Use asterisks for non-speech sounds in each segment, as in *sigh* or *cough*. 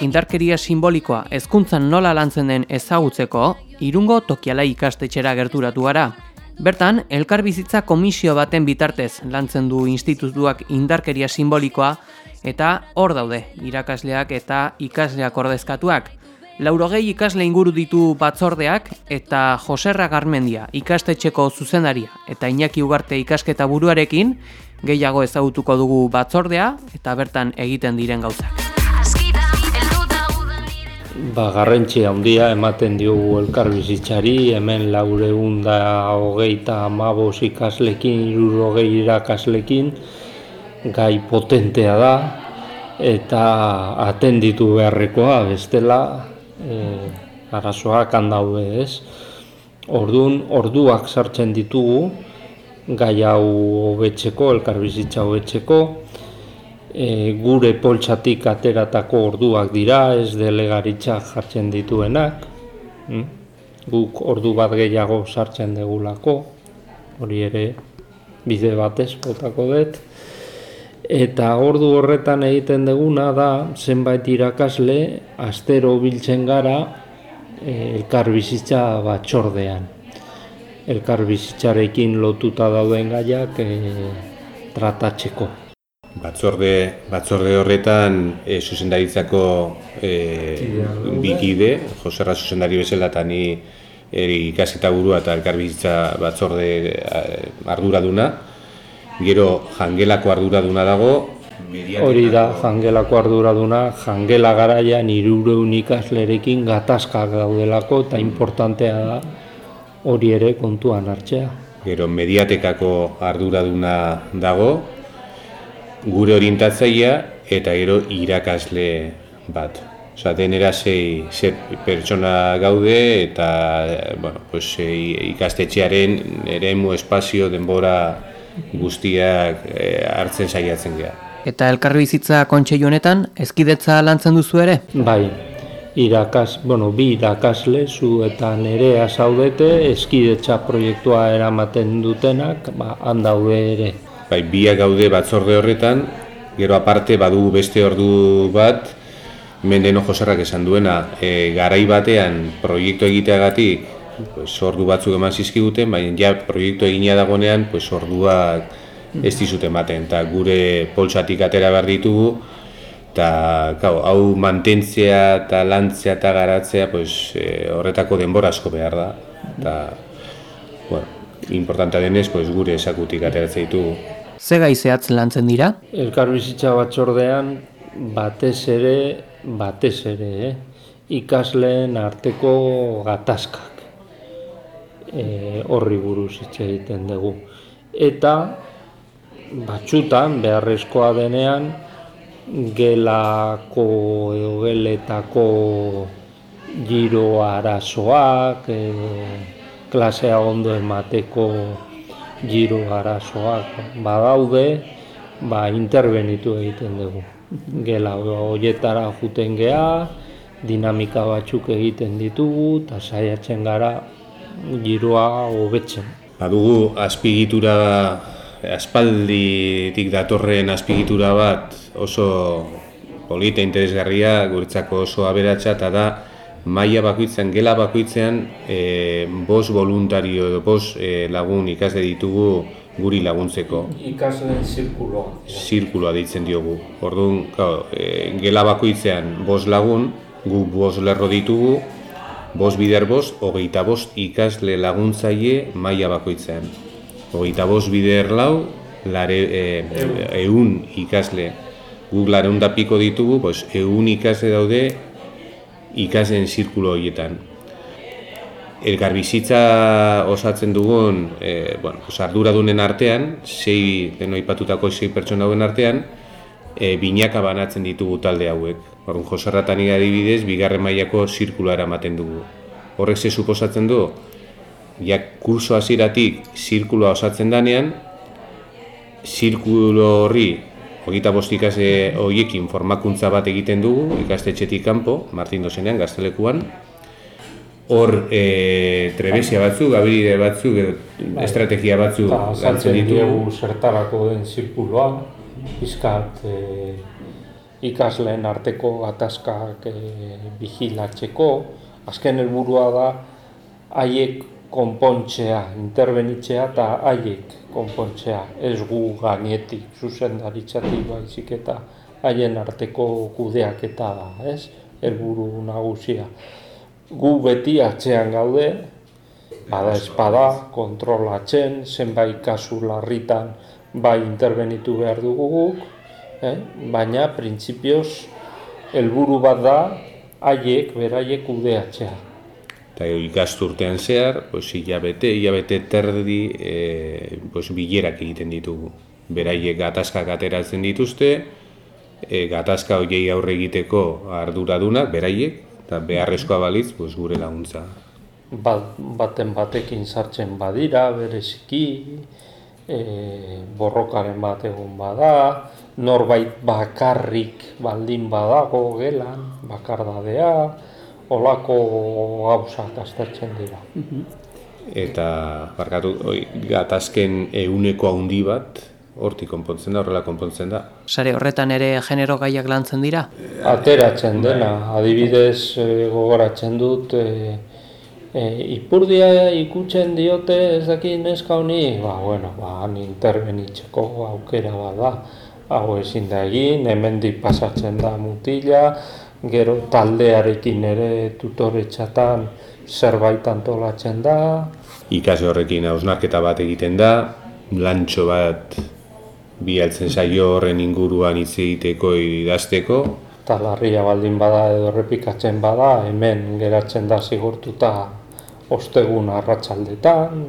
Indarkeria simbolikoa hezkuntzan nola lantzen den ezagutzeko, irungo tokiala ikastetxera gerturatu gara. Bertan, elkarbizitza komisio baten bitartez lantzen du institutuak indarkeria simbolikoa eta hor daude irakasleak eta ikasleak ordezkatuak. Laurogei ikasle inguru ditu batzordeak eta Joserra Garmendia ikastetxeko zuzendaria eta Iñaki Ugarte ikasketa buruarekin gehiago ezagutuko dugu batzordea eta bertan egiten diren gauzak. Ba, garrentzi handia ematen diogu elkarbizitzari, hemen laureun da hogeita amabos ikaslekin, irurogei irakaslekin, gai potentea da, eta atenditu beharrekoa, bestela, e, arazoak handaude ez. Orduan, orduak sartzen ditugu, gai hau hobetzeko, elkarbizitza hobetzeko, e, gure poltsatik ateratako orduak dira, ez delegaritza jartzen dituenak. Mm? Guk ordu bat gehiago sartzen degulako, hori ere bide batez botako dut. Eta ordu horretan egiten deguna da zenbait irakasle astero biltzen gara e, elkar bizitza batxordean. Elkar bizitzarekin lotuta dauden gaiak e, tratatzeko. Batzorde, batzorde horretan e, zuzendaritzako e, bikide, Joserra zuzendari bezala eta ni ikaseta burua eta elkarbizitza batzorde arduraduna. Gero jangelako arduraduna dago. Hori da jangelako arduraduna, jangela garaian irureun ikaslerekin gatazkak daudelako eta importantea da hori ere kontuan hartzea. Gero mediatekako arduraduna dago, gure orientatzaia eta gero irakasle bat. Osa, denera zei, ze pertsona gaude eta bueno, pues, ikastetxearen eremu espazio denbora guztiak e, hartzen saiatzen gara. Eta elkarri bizitza kontseilu honetan, ezkidetza lantzen duzu ere? Bai, irakas, bueno, bi irakasle zu eta nerea zaudete, ezkidetza proiektua eramaten dutenak, ba, handaude ere bai, biak gaude batzorde horretan, gero aparte badu beste ordu bat, mendeno joserrak esan duena, e, garai batean proiektu egiteagatik, pues, ordu batzuk eman zizkiguten, baina ja proiektu egina dagonean, pues, orduak ez dizuten baten, eta gure poltsatik atera behar ditugu, eta hau mantentzea eta lantzea eta garatzea pues, e, horretako denbora asko behar da. Eta, bueno, importanta denez, pues, gure esakutik ateratzea ditugu. Ze gai zehatz lantzen dira? Elkarbizitza batzordean batez ere, batez ere, eh? ikasleen arteko gatazkak e, horri buruz hitz egiten dugu. Eta batxutan, beharrezkoa denean, gelako edo geletako giro arazoak, e, klasea ondo emateko giro arazoak badaude, ba, intervenitu egiten dugu. Gela horietara juten gea, dinamika batzuk egiten ditugu, eta saiatzen gara giroa hobetzen. Badugu azpigitura, aspalditik datorren azpigitura bat oso polita interesgarria, guretzako oso aberatsa eta da maila bakoitzean, gela bakoitzean, e, bos voluntario edo bos e, lagun ikasle ditugu guri laguntzeko. Ikasleen zirkuloa. Zirkuloa ditzen diogu. Orduan, e, gela bakoitzean bos lagun, gu bos lerro ditugu, bos bider bos, hogeita bos ikasle laguntzaile maila bakoitzean. Hogeita bos bider lau, lare, e, eun ikasle. Guk lareun piko ditugu, pues, eun ikasle daude ikasen zirkulo horietan. Elgarbizitza osatzen dugun, e, bueno, arduradunen artean, sei, deno ipatutako sei pertsona duen artean, e, binaka banatzen ditugu talde hauek. Horren, Joserratan adibidez, bigarren mailako zirkuloa eramaten dugu. Horrek ze suposatzen du, ja kurso hasieratik zirkuloa osatzen danean, zirkulo horri hogeita bost ikasle horiekin formakuntza bat egiten dugu, ikastetxetik kanpo, Martin Dosenean, gaztelekuan. Hor e, trebesia batzuk, gabiride batzuk, bai. estrategia batzuk galtzen ditugu. zertarako den zirkuloa, izkat e, ikasleen arteko gatazkak e, bigilatzeko, azken helburua da haiek konpontzea, interbenitzea eta haiek konpontzea, ez gu gainetik, zuzendaritzatik baizik eta haien arteko kudeak eta da, ez? Helburu nagusia. Gu beti atzean gaude, bada espada, kontrolatzen, zenbait kasu larritan bai interbenitu behar dugu guk, eh? baina printzipioz helburu bat da haiek beraiek kudeatzea eta ikasturtean zehar, pues, hilabete, hilabete terdi e, pues, bilerak egiten ditugu. Beraiek gatazkak ateratzen dituzte, e, gatazka horiei aurre egiteko arduradunak, beraiek, eta beharrezkoa balitz, pues, gure laguntza. Bat, baten batekin sartzen badira, bereziki, e, borrokaren bat egon bada, norbait bakarrik baldin badago gelan, bakardadea, olako gauzak aztertzen dira. Eta, barkatu, oi, gatazken euneko handi bat, hortik konpontzen da, horrela konpontzen da. Sare horretan ere genero gaiak lantzen dira? Ateratzen dena, adibidez e, gogoratzen dut, e, e, ipurdia ikutzen diote ez daki neska honi, ba, bueno, ba, han intervenitzeko aukera bat da. Hau ezin da egin, hemendik pasatzen da mutila, gero taldearekin ere tutoretxatan zerbait antolatzen da. Ikase horrekin hausnarketa bat egiten da, lantxo bat bialtzen zaio horren inguruan hitz egiteko idazteko. Eta larria baldin bada edo repikatzen bada, hemen geratzen da zigurtuta ostegun arratsaldetan.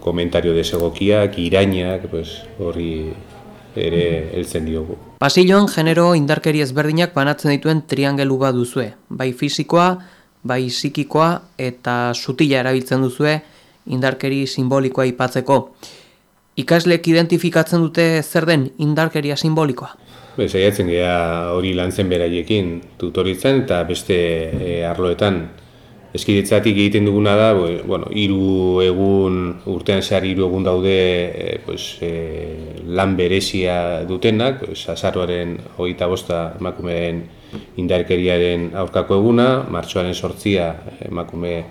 Komentario desegokiak, irainak, pues, horri ere heltzen diogu. Pasilloan genero indarkeri ezberdinak banatzen dituen triangelu bat duzue. Bai fisikoa, bai psikikoa eta sutila erabiltzen duzue indarkeri simbolikoa aipatzeko. Ikaslek identifikatzen dute zer den indarkeria simbolikoa? Bez, aiatzen gara hori lantzen beraiekin tutoritzen eta beste e, arloetan Eskidetzatik egiten duguna da, bueno, iru egun, urtean zehar hiru egun daude e, pues, e, lan berezia dutenak, pues, azaroaren hogeita bosta emakumeen indarkeriaren aurkako eguna, martxoaren sortzia emakume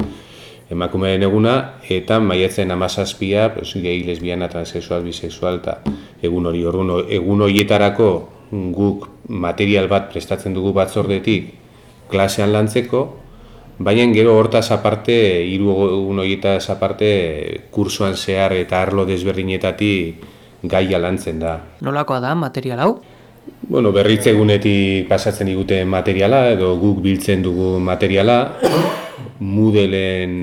emakumeen eguna, eta maiatzen amazazpia, pues, gehi, lesbiana, transexual, bisexual, eta egun hori egun horietarako guk material bat prestatzen dugu batzordetik klasean lantzeko, Baina gero hortaz aparte, hiru egun horietaz aparte, kursoan zehar eta arlo desberdinetatik gaia lantzen da. Nolakoa da material hau? Bueno, berritze egunetik pasatzen digute materiala edo guk biltzen dugu materiala. *coughs* Moodleen,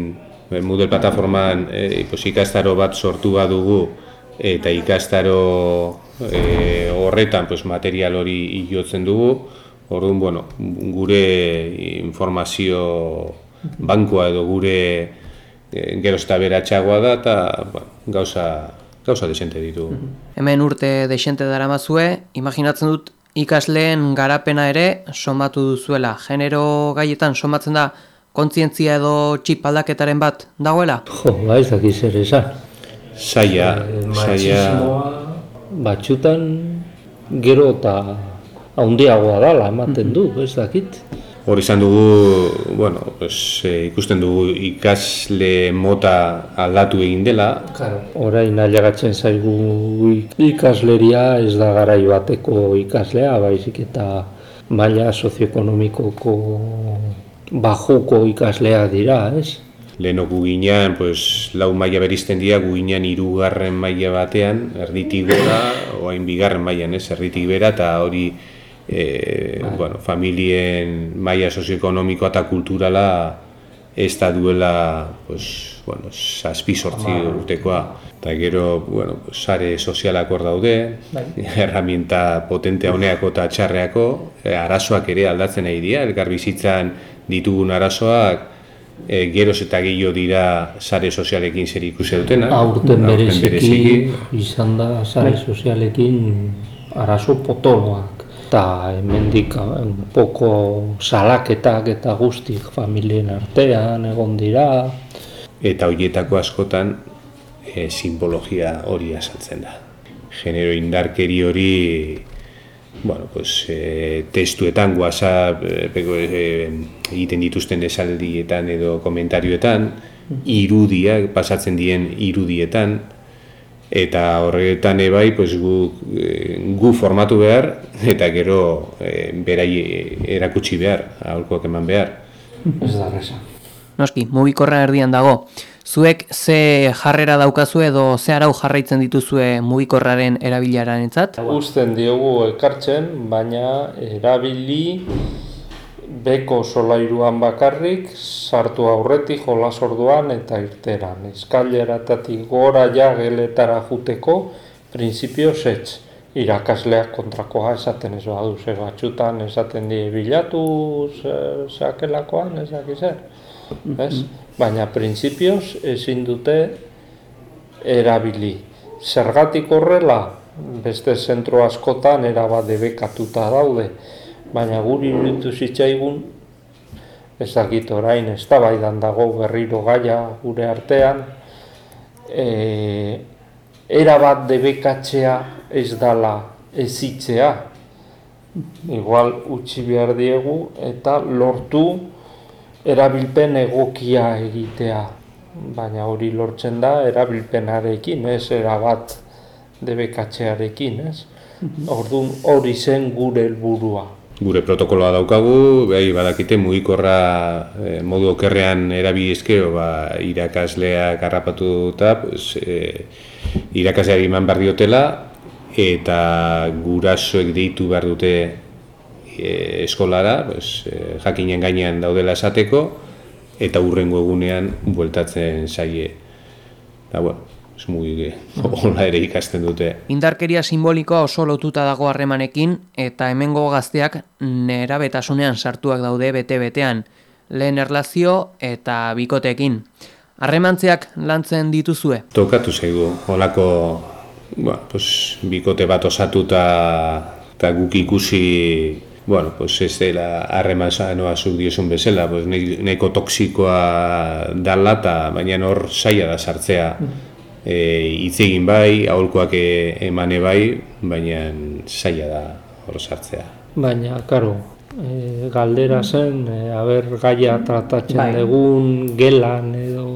eh, Moodle plataformaan e, ikastaro bat sortu badugu eta ikastaro e, horretan pues, material hori iotzen dugu. Orduan, bueno, gure informazio bankoa edo gure e, gero eta beratxagoa da eta bueno, gauza, gauza desente ditu. Hemen urte desente dara mazue, imaginatzen dut ikasleen garapena ere somatu duzuela. Genero gaietan somatzen da kontzientzia edo txip aldaketaren bat dagoela? Jo, ba ez dakiz ere esan. Saia, e, saia... Batxutan gero eta handiagoa dala ematen du, ez dakit. Hor izan dugu, bueno, pues, e, ikusten dugu ikasle mota aldatu egin dela. Claro. Orain nailagatzen zaigu ikasleria ez da garai bateko ikaslea, baizik eta maila sozioekonomikoko bajuko ikaslea dira, ez? Leheno gu ginean, pues, lau maila berizten dira, gu ginean irugarren maila batean, erditik gora, oain bigarren mailan, ez, erditik bera, eta hori e, bueno, familien maila sozioekonomikoa eta kulturala ez da duela pues, bueno, saspi sortzi urtekoa. Eta gero, bueno, sare sozialak hor daude, bai. *laughs* herramienta potente honeako eta txarreako, e, arazoak ere aldatzen nahi dira, elkar bizitzan ditugun arazoak, e, geroz eta gehiago dira sare sozialekin zer ikusi dutena. Aurten bereziki, izan da sare sozialekin arazo potoloak. Eta hemendik un poco salaketak eta guztik familien artean egon dira. Eta horietako askotan e, simbologia hori asaltzen da. Genero indarkeri hori bueno, pues, e, testuetan, whatsapp e, e, egiten dituzten esaldietan edo komentarioetan, irudiak, pasatzen dien irudietan, eta horretan ebai pues, gu, e, gu formatu behar eta gero e, berai erakutsi behar, aholkoak eman behar. Ez da reza. Noski, mugikorra erdian dago. Zuek ze jarrera daukazu edo ze arau jarraitzen dituzue mugikorraren erabilararen entzat? Usten diogu ekartzen, baina erabili beko solairuan bakarrik, sartu aurretik jolas orduan eta irteran. Eskaileratatik gora ja geletara juteko, prinsipio setz. Irakasleak kontrakoa esaten ez badu, ze batxutan esaten die bilatu zakelakoan, ezak izan. Mm Baina prinsipioz ezin dute erabili. Zergatik horrela, beste zentro askotan erabat debekatuta daude baina guri iruditu zitzaigun ez dakit orain ez da dago berriro gaia gure artean e, era bat debekatzea ez dala ezitzea. Igual utzi behar diegu eta lortu erabilpen egokia egitea. Baina hori lortzen da erabilpenarekin ez era bat debekatzearekin ez? Mhm. Orduan hori zen gure helburua gure protokoloa daukagu, bai badakite mugikorra e, modu okerrean erabilizkeo ba, irakasleak harrapatuta, pues, e, irakasleari eman behar diotela, eta gurasoek deitu behar dute e, eskolara, pues, e, jakinen gainean daudela esateko, eta hurrengo egunean bueltatzen zaie. Da, bueno, ez mugi *laughs* hola ere ikasten dute. Indarkeria simbolikoa oso lotuta dago harremanekin eta hemengo gazteak nera betasunean sartuak daude bete-betean, lehen erlazio eta bikotekin. Harremantzeak lantzen dituzue? Tokatu zaigu, holako ba, pues, bikote bat osatuta eta guk ikusi Bueno, pues ez dela harreman sanoa zuk diosun bezala, pues, neko toksikoa dala eta baina hor saia da sartzea. Mm e, hitz egin bai, aholkoak e, emane bai, baina saia da hor sartzea. Baina, karo, e, galdera zen, e, haber gaia tratatzen bai. dugun, gelan edo,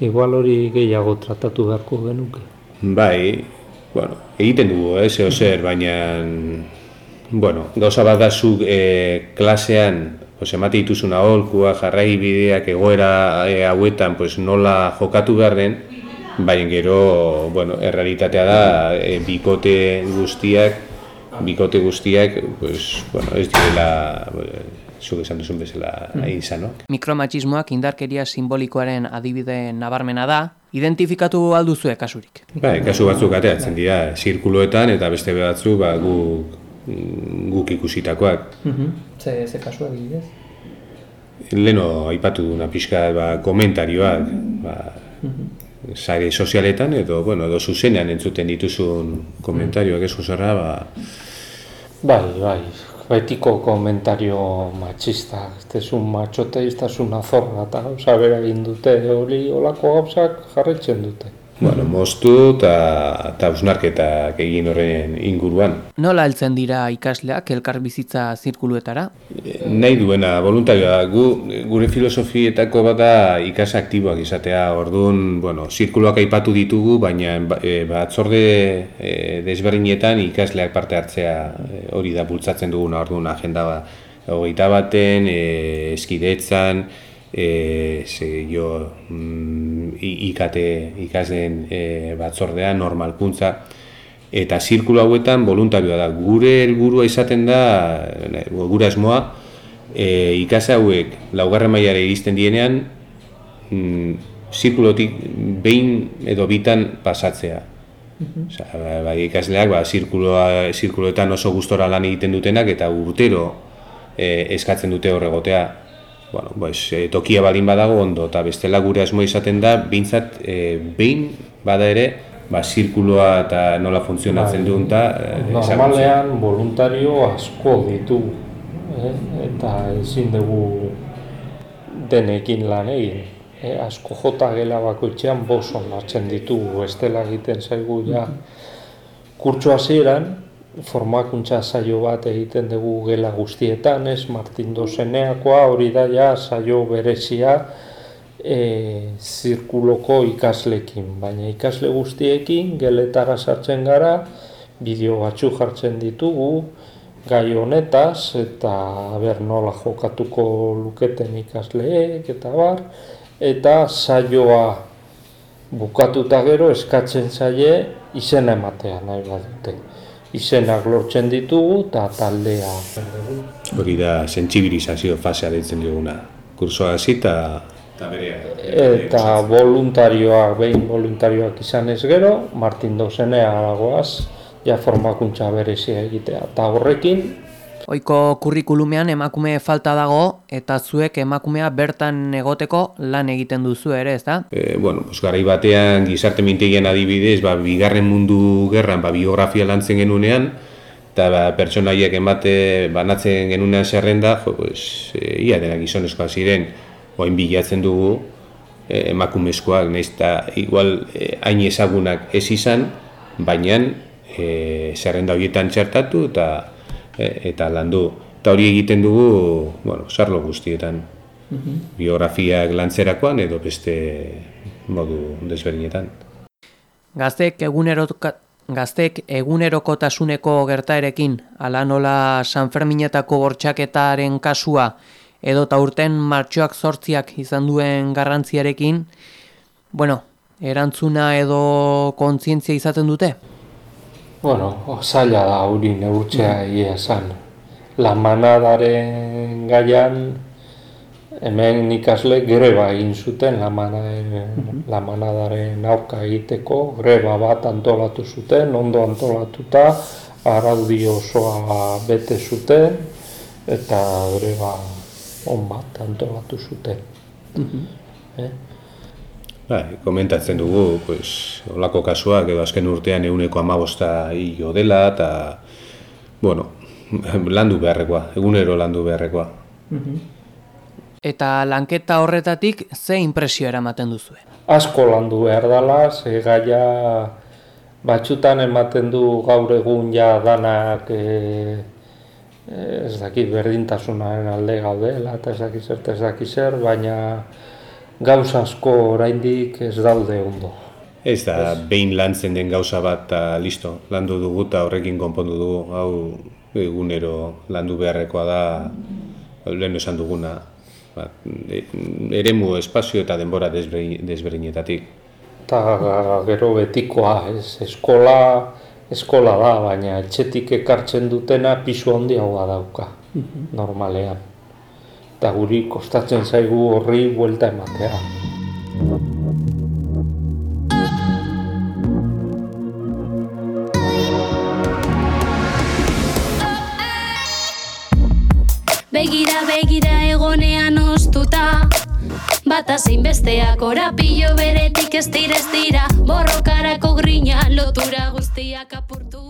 igual hori gehiago tratatu beharko genuke. Bai, bueno, egiten dugu, eh, zeo zer, baina, bueno, gauza bat da zuk e, klasean, pues, emate dituzun aholkua, jarrai bideak egoera e, hauetan, pues, nola jokatu behar den, Baina gero, bueno, errealitatea da, e, bikote guztiak, bikote guztiak, pues, bueno, ez direla, zuk esan duzun bezala mm. no? Mikromachismoak indarkeria simbolikoaren adibide nabarmena da, identifikatu alduzue kasurik? Bai, kasu batzuk ateatzen dira, zirkuloetan eta beste batzu ba, gu, guk ikusitakoak. Mm -hmm. Ze, ze kasuak dira? Leno, aipatu duna pixka ba, komentarioak, ba, mhm sare sozialetan edo bueno, edo zuzenean entzuten dituzun komentarioak ez josarra, ba... Bai, bai, betiko komentario machista, ez tezun matxote, ez tezun azorra, eta gauza bera egin dute, hori olako gauzak jarretzen dute bueno, moztu eta usnarketak egin horren inguruan. Nola heltzen dira ikasleak elkar bizitza zirkuluetara? E, nahi duena, voluntarioa, gu, gure filosofietako bada ikas aktiboak izatea, orduan, bueno, zirkuluak aipatu ditugu, baina e, batzorde e, desberdinetan ikasleak parte hartzea e, hori da bultzatzen duguna, orduan agenda ba, hogeita baten, e, eskidetzan, e, ze jo mm, ikate ikasden e, batzordea normalkuntza. Eta zirkulo hauetan voluntarioa da. Gure helburua izaten da gure asmoa e, ikase hauek laugarren mailare iristen dienean mm, zirkulotik behin edo bitan pasatzea. Mhm. Osea, bai ikasleak ba zirkuloa zirkuloetan oso gustora lan egiten dutenak eta urtero e, eskatzen dute horregotea bueno, pues, e, tokia balin badago ondo, eta bestela gure asmo izaten da, bintzat, e, behin bada ere, ba, zirkuloa eta nola funtzionatzen bai. duen eta... Eh, normalean voluntario asko ditu, eh? eta ezin dugu denekin lan egin. Eh, asko jota gela bakoitzean boson hartzen ditugu, ez egiten zaigu ja. Kurtso hasieran, formakuntza saio bat egiten dugu gela guztietan, ez Martin Dozeneakoa, hori da ja saio berezia, e, zirkuloko ikaslekin, baina ikasle guztiekin geletara sartzen gara, bideo batzu jartzen ditugu, gai honetaz, eta ber nola jokatuko luketen ikasleek, eta bar, eta saioa bukatuta gero eskatzen zaie izena ematea nahi badute. Izenak lortzen ditugu eta taldea. Hori da, sentsibilizazio fasea ditzen diguna. Kursoa hasi eta Eta voluntarioak, behin voluntarioak izan ez gero, Martin Dozenea aragoaz, ja formakuntza berezia egitea. Eta horrekin... Oiko kurrikulumean emakume falta dago, eta zuek emakumea bertan egoteko lan egiten duzu ere, ez da? E, bueno, pues, garai batean gizarte mintegien adibidez, ba, bigarren mundu gerran, ba, biografia lantzen genunean, eta ba, pertsonaiek emate banatzen genunean zerrenda, jo, pues, e, ia denak gizonezkoa ziren, oain bilatzen dugu e, emakumezkoak, nahiz eta igual e, hain ezagunak ez izan, baina e, zerrenda horietan txertatu eta e, eta landu. Eta hori egiten dugu, bueno, sarlo guztietan, mhm. biografiak lantzerakoan edo beste modu desberdinetan. Gaztek egunero Gaztek egunerokotasuneko gertaerekin, ala nola San Ferminetako bortxaketaren kasua, edo ta urten martxoak zortziak izan duen garrantziarekin, bueno, erantzuna edo kontzientzia izaten dute? Bueno, zaila da hori neurtzea egia esan. La manadaren gaian, hemen ikasle greba egin zuten la, manadaren, la manadaren auka egiteko, greba bat antolatu zuten, ondo antolatuta, araudi osoa bete zuten, eta greba on bat antolatu zuten. Mm eh? Bai, komentatzen dugu, pues, olako kasuak edo azken urtean eguneko amabosta hilo dela, eta, bueno, *laughs* landu beharrekoa, egunero landu beharrekoa. Mhm. Eta lanketa horretatik, ze impresio eramaten duzu? Asko landu behar dela, ze gaia batxutan ematen du gaur egun ja danak e, ez dakit berdintasunaren alde gaudela eta ez dakit zer, ez dakit zer, baina gauza asko oraindik ez daude ondo. Ez da, ez. behin lantzen den gauza bat eta listo, landu dugu eta horrekin konpondu dugu, hau egunero landu beharrekoa da, lehen esan duguna, ba, eremu espazio eta denbora desberdinetatik. Eta gero betikoa, ez, eskola, eskola da, baina etxetik ekartzen dutena pisu handiagoa dauka, normalean. Eta guri kostatzen zaigu horri buelta ematea. Begira, begira egonean ostuta Bata zein besteak orapillo beretik ez dira ez dira. Borrokarako grina lotura guztiak apurtu